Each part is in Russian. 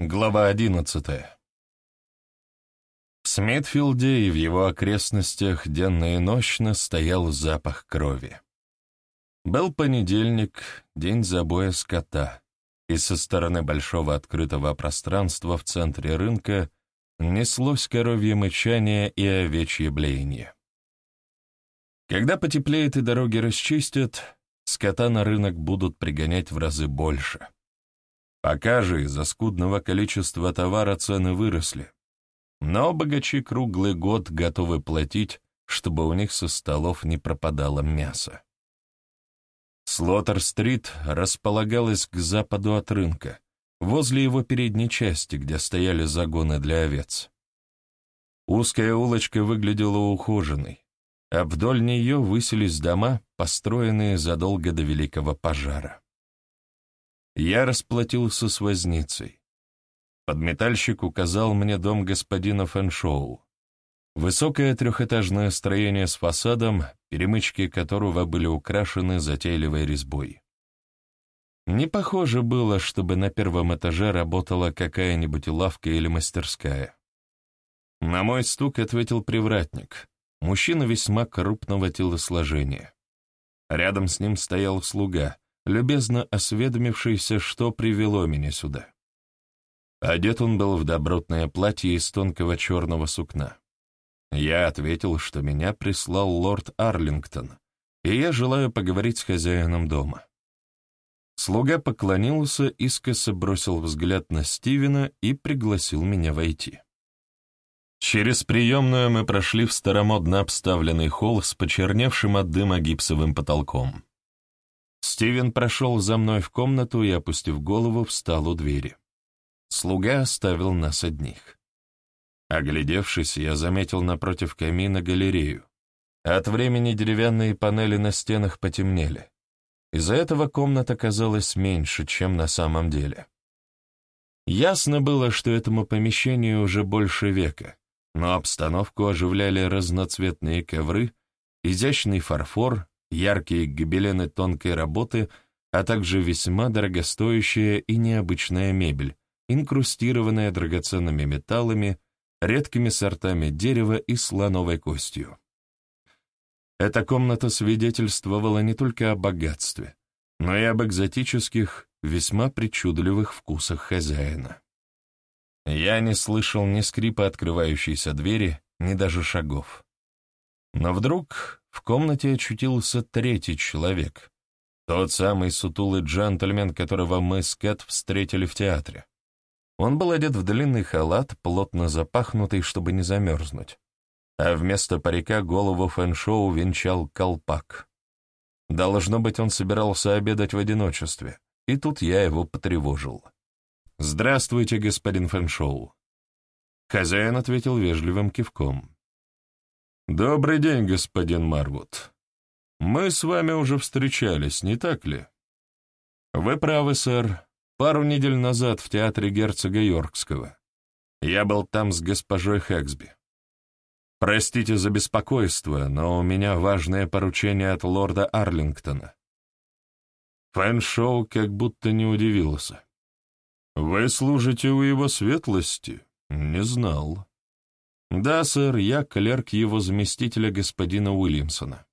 Глава одиннадцатая. В Смитфилде и в его окрестностях денно и ночно стоял запах крови. Был понедельник, день забоя скота, и со стороны большого открытого пространства в центре рынка неслось коровье мычание и овечье блеяние. Когда потеплеет и дороги расчистят, скота на рынок будут пригонять в разы больше — Пока же из-за скудного количества товара цены выросли. Но богачи круглый год готовы платить, чтобы у них со столов не пропадало мясо. Слоттер-стрит располагалась к западу от рынка, возле его передней части, где стояли загоны для овец. Узкая улочка выглядела ухоженной, а вдоль нее высились дома, построенные задолго до Великого пожара. Я расплатился с возницей. Подметальщик указал мне дом господина Фэншоу. Высокое трехэтажное строение с фасадом, перемычки которого были украшены затейливой резьбой. Не похоже было, чтобы на первом этаже работала какая-нибудь лавка или мастерская. На мой стук ответил привратник, мужчина весьма крупного телосложения. Рядом с ним стоял слуга — любезно осведомившийся, что привело меня сюда. Одет он был в добротное платье из тонкого черного сукна. Я ответил, что меня прислал лорд Арлингтон, и я желаю поговорить с хозяином дома. Слуга поклонился, искоса бросил взгляд на Стивена и пригласил меня войти. Через приемную мы прошли в старомодно обставленный холл с почерневшим от дыма гипсовым потолком. Стивен прошел за мной в комнату и, опустив голову, встал у двери. Слуга оставил нас одних. Оглядевшись, я заметил напротив камина галерею. От времени деревянные панели на стенах потемнели. Из-за этого комната казалась меньше, чем на самом деле. Ясно было, что этому помещению уже больше века, но обстановку оживляли разноцветные ковры, изящный фарфор, яркие гобелены тонкой работы, а также весьма дорогостоящая и необычная мебель, инкрустированная драгоценными металлами, редкими сортами дерева и слоновой костью. Эта комната свидетельствовала не только о богатстве, но и об экзотических, весьма причудливых вкусах хозяина. Я не слышал ни скрипа открывающейся двери, ни даже шагов. Но вдруг в комнате очутился третий человек, тот самый сутулый джентльмен, которого мы с Кэт встретили в театре. Он был одет в длинный халат, плотно запахнутый, чтобы не замерзнуть, а вместо парика голову Фэншоу венчал колпак. Должно быть, он собирался обедать в одиночестве, и тут я его потревожил. «Здравствуйте, господин Фэншоу». Хозяин ответил вежливым кивком. «Добрый день, господин Марвуд. Мы с вами уже встречались, не так ли?» «Вы правы, сэр. Пару недель назад в театре герцога Йоркского. Я был там с госпожой Хэксби. Простите за беспокойство, но у меня важное поручение от лорда Арлингтона». Фэншоу как будто не удивился. «Вы служите у его светлости? Не знал». «Да, сэр, я клерк его заместителя господина Уильямсона».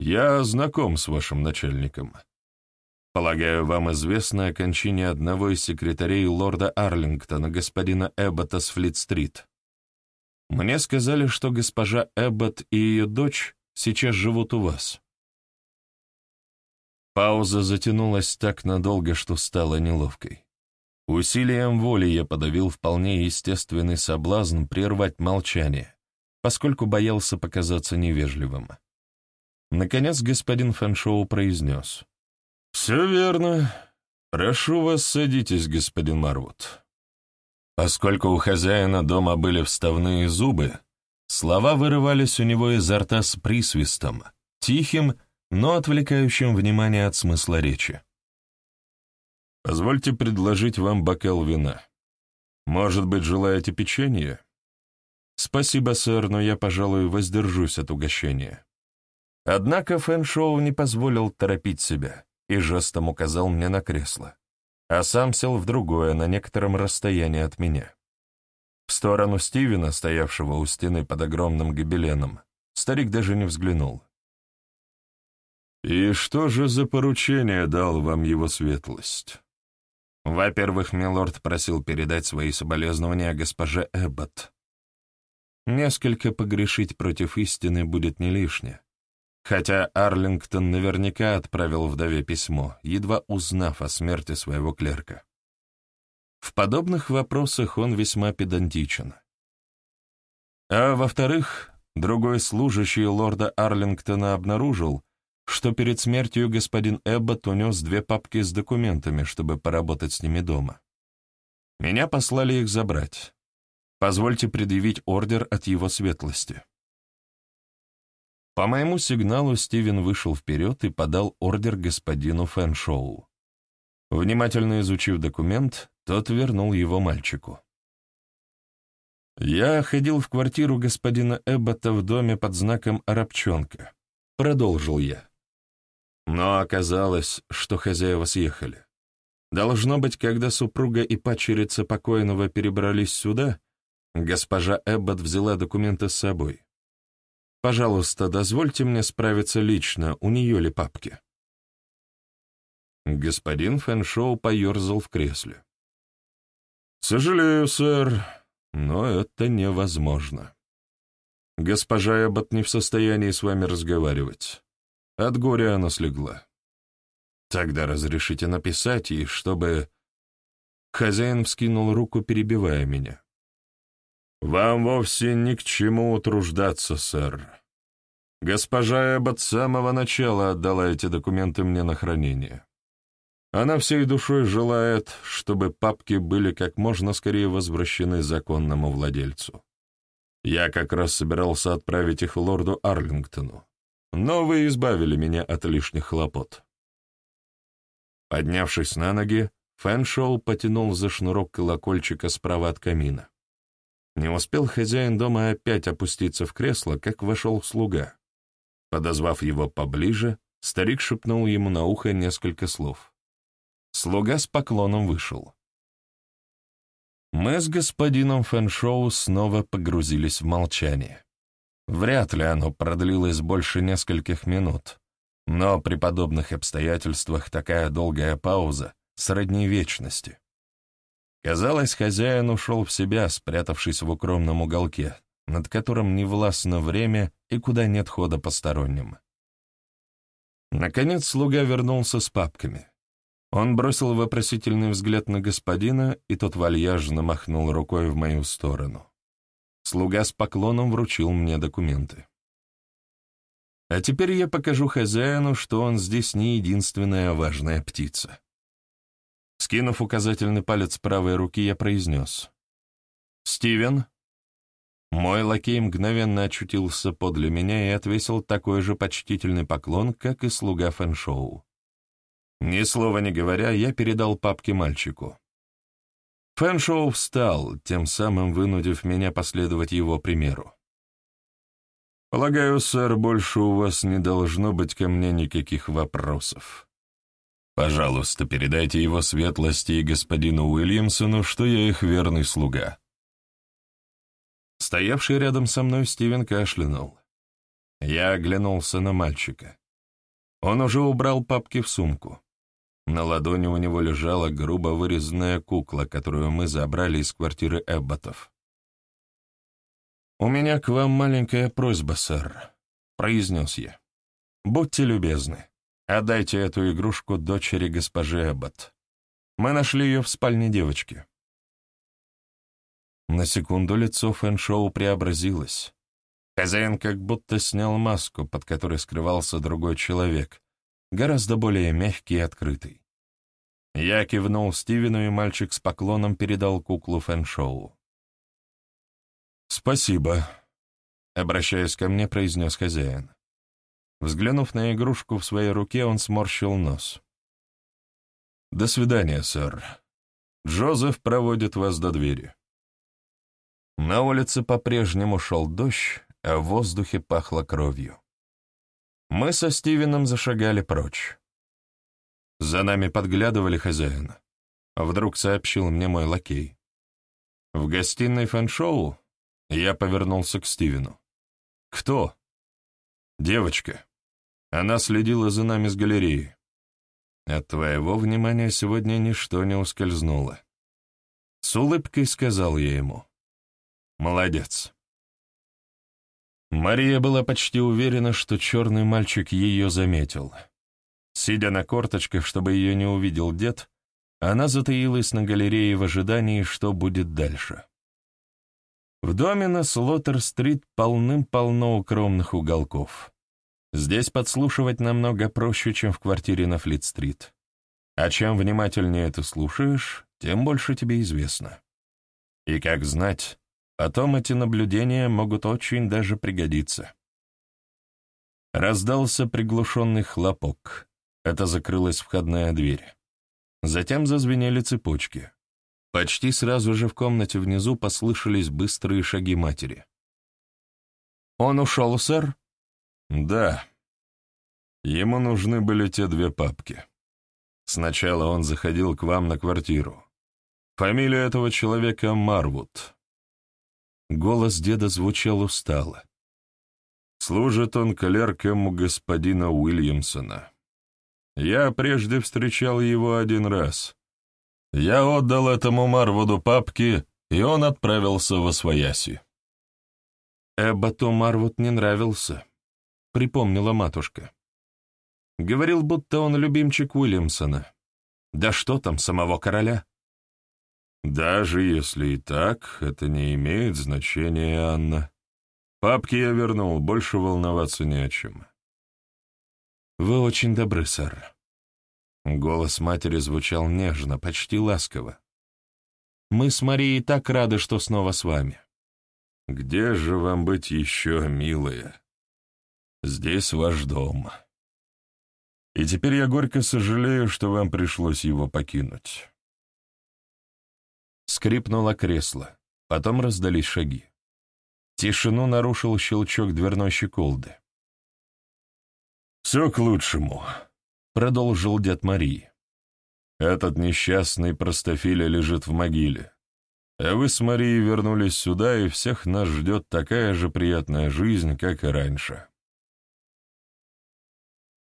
«Я знаком с вашим начальником. Полагаю, вам известно о кончине одного из секретарей лорда Арлингтона, господина Эббота с Флит-стрит. Мне сказали, что госпожа Эббот и ее дочь сейчас живут у вас». Пауза затянулась так надолго, что стала неловкой. Усилием воли я подавил вполне естественный соблазн прервать молчание, поскольку боялся показаться невежливым. Наконец господин Фэншоу произнес. «Все верно. Прошу вас, садитесь, господин Марвуд». Поскольку у хозяина дома были вставные зубы, слова вырывались у него изо рта с присвистом, тихим, но отвлекающим внимание от смысла речи. Позвольте предложить вам бокал вина. Может быть, желаете печенье? Спасибо, сэр, но я, пожалуй, воздержусь от угощения. Однако Фэн Шоу не позволил торопить себя и жестом указал мне на кресло. а сам сел в другое, на некотором расстоянии от меня. В сторону Стивена, стоявшего у стены под огромным гобеленом, старик даже не взглянул. «И что же за поручение дал вам его светлость?» Во-первых, милорд просил передать свои соболезнования госпоже Эббот. Несколько погрешить против истины будет не лишне. Хотя Арлингтон наверняка отправил вдове письмо, едва узнав о смерти своего клерка. В подобных вопросах он весьма педантичен. А во-вторых, другой служащий лорда Арлингтона обнаружил, что перед смертью господин Эббот унес две папки с документами, чтобы поработать с ними дома. Меня послали их забрать. Позвольте предъявить ордер от его светлости. По моему сигналу Стивен вышел вперед и подал ордер господину Фэншоу. Внимательно изучив документ, тот вернул его мальчику. «Я ходил в квартиру господина Эббота в доме под знаком «Арабчонка», — продолжил я. Но оказалось, что хозяева съехали. Должно быть, когда супруга и падчерица покойного перебрались сюда, госпожа Эббот взяла документы с собой. Пожалуйста, дозвольте мне справиться лично, у нее ли папки?» Господин Фэншоу поерзал в кресле. «Сожалею, сэр, но это невозможно. Госпожа Эббот не в состоянии с вами разговаривать. От горя она слегла. Тогда разрешите написать ей, чтобы...» Хозяин вскинул руку, перебивая меня. «Вам вовсе ни к чему утруждаться, сэр. Госпожа Эббот с самого начала отдала эти документы мне на хранение. Она всей душой желает, чтобы папки были как можно скорее возвращены законному владельцу. Я как раз собирался отправить их лорду Арлингтону, но вы избавили меня от лишних хлопот». Поднявшись на ноги, Фэншоу потянул за шнурок колокольчика справа от камина. Не успел хозяин дома опять опуститься в кресло, как вошел слуга. Подозвав его поближе, старик шепнул ему на ухо несколько слов. Слуга с поклоном вышел. Мы с господином Фэншоу снова погрузились в молчание. Вряд ли оно продлилось больше нескольких минут, но при подобных обстоятельствах такая долгая пауза сродни вечности. Казалось, хозяин ушел в себя, спрятавшись в укромном уголке, над которым не властно время и куда нет хода посторонним. Наконец слуга вернулся с папками. Он бросил вопросительный взгляд на господина, и тот вальяжно махнул рукой в мою сторону. Слуга с поклоном вручил мне документы. А теперь я покажу хозяину, что он здесь не единственная важная птица. Скинув указательный палец правой руки, я произнес. «Стивен?» Мой лакей мгновенно очутился подле меня и отвесил такой же почтительный поклон, как и слуга Фэншоу. Ни слова не говоря, я передал папки мальчику. Фэншоу встал, тем самым вынудив меня последовать его примеру. «Полагаю, сэр, больше у вас не должно быть ко мне никаких вопросов». Пожалуйста, передайте его светлости и господину Уильямсону, что я их верный слуга». Стоявший рядом со мной Стивен кашлянул. Я оглянулся на мальчика. Он уже убрал папки в сумку. На ладони у него лежала грубо вырезанная кукла, которую мы забрали из квартиры Эбботов. «У меня к вам маленькая просьба, сэр», — произнес я. «Будьте любезны, Отдайте эту игрушку дочери госпожи Эббот. Мы нашли ее в спальне девочки». На секунду лицо Фэншоу преобразилось. Хозяин как будто снял маску, под которой скрывался другой человек, гораздо более мягкий и открытый. Я кивнул Стивену, и мальчик с поклоном передал куклу Фэншоу. «Спасибо», — обращаясь ко мне, произнес хозяин. Взглянув на игрушку в своей руке, он сморщил нос. «До свидания, сэр. Джозеф проводит вас до двери». На улице по-прежнему шел дождь, а в воздухе пахло кровью. Мы со Стивеном зашагали прочь. За нами подглядывали хозяина. — вдруг сообщил мне мой лакей. «В гостиной фэн-шоу?» Я повернулся к Стивену. «Кто?» «Девочка. Она следила за нами с галереи. От твоего внимания сегодня ничто не ускользнуло». С улыбкой сказал я ему. «Молодец». Мария была почти уверена, что черный мальчик ее заметил. Сидя на корточках, чтобы ее не увидел дед, она затаилась на галерее в ожидании, что будет дальше. В доме на Слоттер-стрит полным-полно укромных уголков. Здесь подслушивать намного проще, чем в квартире на Флит-стрит. А чем внимательнее ты слушаешь, тем больше тебе известно. И как знать, потом эти наблюдения могут очень даже пригодиться. Раздался приглушенный хлопок. Это закрылась входная дверь. Затем зазвенели цепочки. Почти сразу же в комнате внизу послышались быстрые шаги матери. «Он ушел, сэр?» «Да. Ему нужны были те две папки. Сначала он заходил к вам на квартиру. Фамилия этого человека Марвуд». Голос деда звучал устало. «Служит он клерком у господина Уильямсона. Я прежде встречал его один раз. Я отдал этому Марвуду папки, и он отправился во свояси. Эбботу Марвуд не нравился, — припомнила матушка. Говорил, будто он любимчик Уильямсона. Да что там, самого короля? Даже если и так, это не имеет значения, Анна. Папки я вернул, больше волноваться не о чем. «Вы очень добры, сэр». Голос матери звучал нежно, почти ласково. «Мы с Марией так рады, что снова с вами». «Где же вам быть еще, милая? Здесь ваш дом. И теперь я горько сожалею, что вам пришлось его покинуть». Скрипнуло кресло, потом раздались шаги. Тишину нарушил щелчок дверной щеколды. «Все к лучшему», — продолжил дед Марии. «Этот несчастный простофиля лежит в могиле. А вы с Марией вернулись сюда, и всех нас ждет такая же приятная жизнь, как и раньше».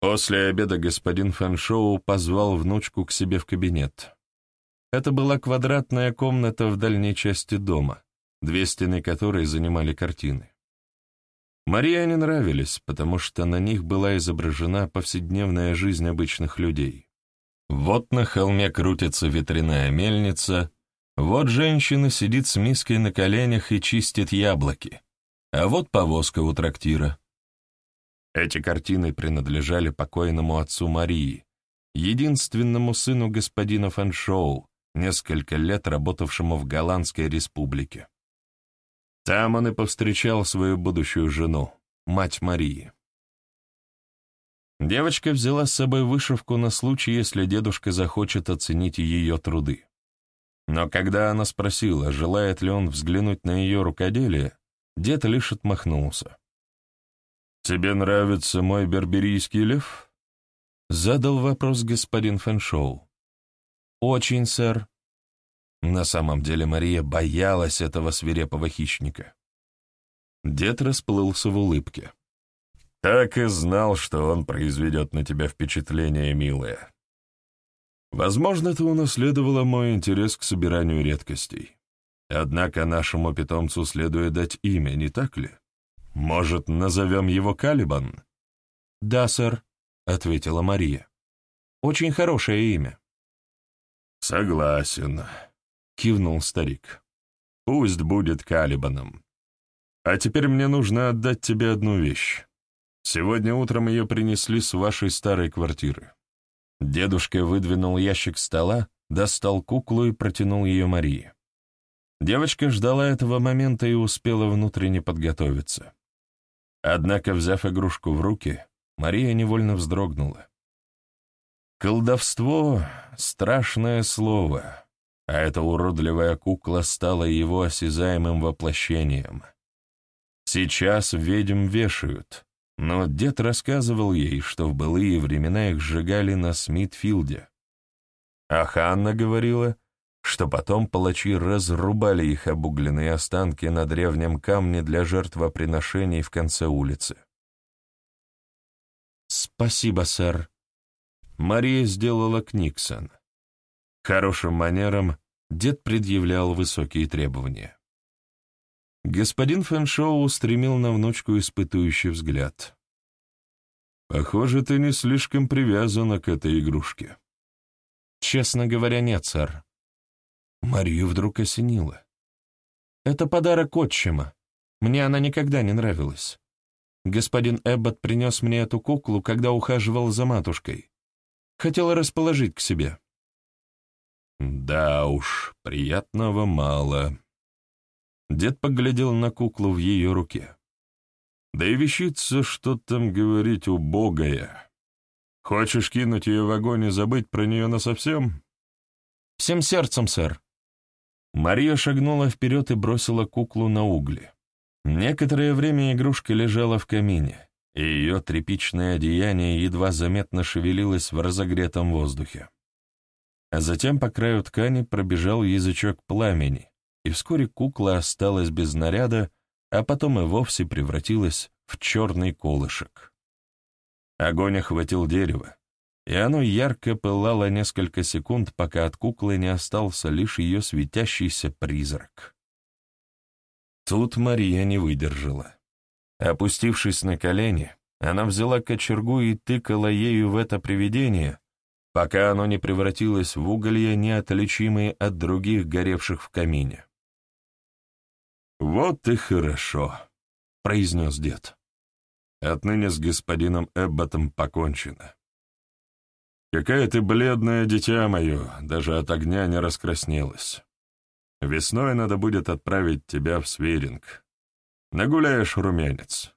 После обеда господин Фэншоу позвал внучку к себе в кабинет. Это была квадратная комната в дальней части дома, две стены которой занимали картины. Марии они нравились, потому что на них была изображена повседневная жизнь обычных людей. Вот на холме крутится ветряная мельница, вот женщина сидит с миской на коленях и чистит яблоки, а вот повозка у трактира. Эти картины принадлежали покойному отцу Марии, единственному сыну господина Фэншоу, несколько лет работавшему в Голландской республике. Там он и повстречал свою будущую жену, мать Марии. Девочка взяла с собой вышивку на случай, если дедушка захочет оценить ее труды. Но когда она спросила, желает ли он взглянуть на ее рукоделие, дед лишь отмахнулся. «Тебе нравится мой берберийский лев?» — задал вопрос господин Фэншоу. «Очень, сэр», на самом деле Мария боялась этого свирепого хищника. Дед расплылся в улыбке. «Так и знал, что он произведет на тебя впечатление, милая. Возможно, ты унаследовала мой интерес к собиранию редкостей. Однако нашему питомцу следует дать имя, не так ли? Может, назовем его Калибан?» «Да, сэр», — ответила Мария. «Очень хорошее имя». «Согласен», кивнул старик. «Пусть будет Калибаном. А теперь мне нужно отдать тебе одну вещь. Сегодня утром ее принесли с вашей старой квартиры». Дедушка выдвинул ящик стола, достал куклу и протянул ее Марии. Девочка ждала этого момента и успела внутренне подготовиться. Однако, взяв игрушку в руки, Мария невольно вздрогнула. Колдовство — страшное слово, а эта уродливая кукла стала его осязаемым воплощением. Сейчас ведьм вешают, но дед рассказывал ей, что в былые времена их сжигали на Смитфилде. А Ханна говорила, что потом палачи разрубали их обугленные останки на древнем камне для жертвоприношений в конце улицы. «Спасибо, сэр». Мария сделала Книксон. Хорошим манерам дед предъявлял высокие требования. Господин Фэншоу устремил на внучку испытующий взгляд. «Похоже, ты не слишком привязана к этой игрушке». «Честно говоря, нет, сэр». Марию вдруг осенило. «Это подарок отчима. Мне она никогда не нравилась. Господин Эббот принес мне эту куклу, когда ухаживал за матушкой. Хотел расположить к себе». «Да уж, приятного мало», Дед поглядел на куклу в ее руке. Да и вещица, что там говорить, убогая. Хочешь кинуть ее в огонь и забыть про нее насовсем? Всем сердцем, сэр. Мария шагнула вперед и бросила куклу на угли. Некоторое время игрушка лежала в камине, и ее тряпичное одеяние едва заметно шевелилось в разогретом воздухе. А затем по краю ткани пробежал язычок пламени, и вскоре кукла осталась без наряда, а потом и вовсе превратилась в черный колышек. Огонь охватил дерево, и оно ярко пылало несколько секунд, пока от куклы не остался лишь ее светящийся призрак. Тут Мария не выдержала. Опустившись на колени, она взяла кочергу и тыкала ею в это привидение, пока оно не превратилось в уголья, неотличимые от других горевших в камине. «Вот и хорошо», — произнес дед. «Отныне с господином Эбботом покончено. Какая ты бледное дитя мое, даже от огня не раскраснелась. Весной надо будет отправить тебя в Свиринг. Нагуляешь румянец».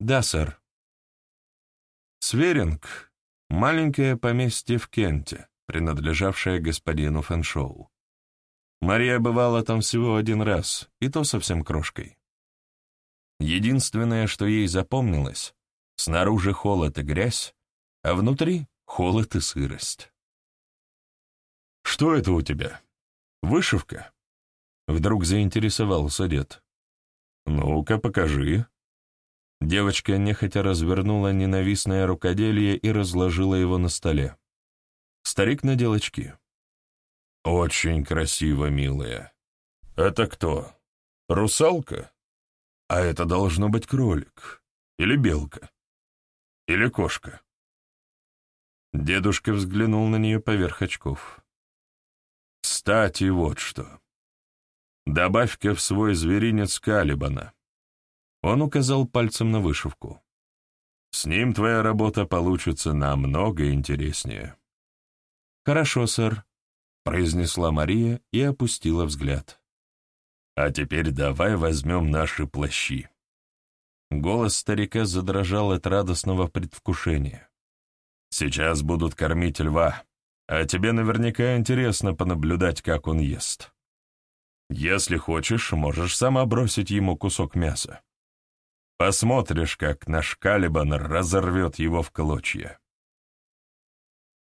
«Да, сэр». Сверинг — маленькое поместье в Кенте, принадлежавшее господину Фэншоу. Мария бывала там всего один раз, и то совсем крошкой. Единственное, что ей запомнилось, снаружи холод и грязь, а внутри холод и сырость. «Что это у тебя? Вышивка?» Вдруг заинтересовался дед. «Ну-ка, покажи». Девочка нехотя развернула ненавистное рукоделие и разложила его на столе. Старик надел очки. «Очень красиво, милая. Это кто? Русалка? А это должно быть кролик. Или белка. Или кошка». Дедушка взглянул на нее поверх очков. «Кстати, вот что. Добавь-ка в свой зверинец Калибана». Он указал пальцем на вышивку. «С ним твоя работа получится намного интереснее». «Хорошо, сэр», произнесла Мария и опустила взгляд. «А теперь давай возьмем наши плащи». Голос старика задрожал от радостного предвкушения. «Сейчас будут кормить льва, а тебе наверняка интересно понаблюдать, как он ест. Если хочешь, можешь сама бросить ему кусок мяса. Посмотришь, как наш Калибан разорвет его в клочья».